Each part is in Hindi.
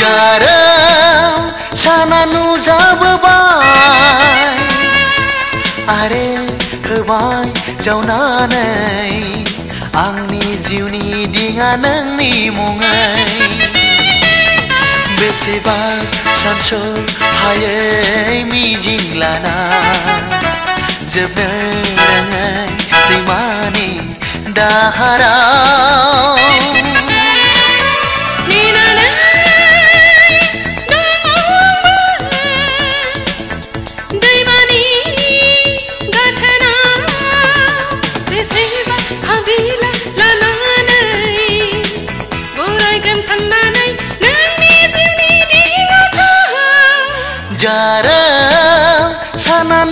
जारो साना नुजाबोबाय आरो होबाय जावनानै आंनि जिउनि दिङा नोंनि मुङै बेसेबा सानस'हायै मिजिं लाना जोबनो रोङै दैमानि दाहाराव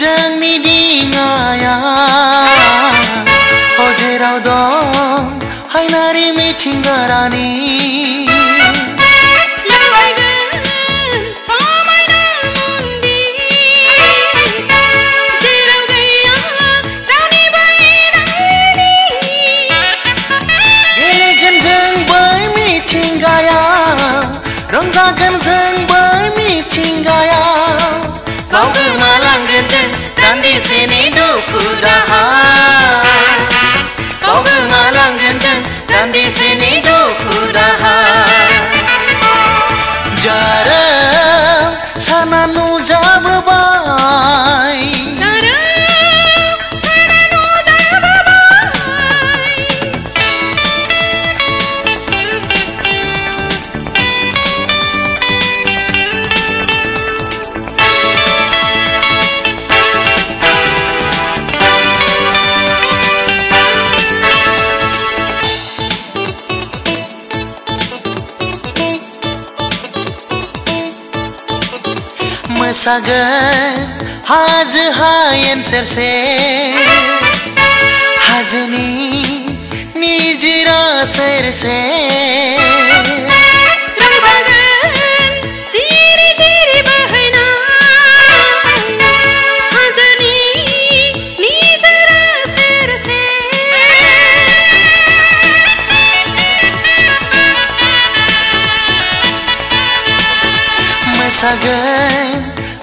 जोंनि दिङाया अ जेराव दं हायनारि मिथिंगारानि लुबैगोन मोसागोन हाजो हायेन जिरि बोहैनाय हाजोनि निजोरा सेर मोसागोन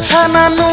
sana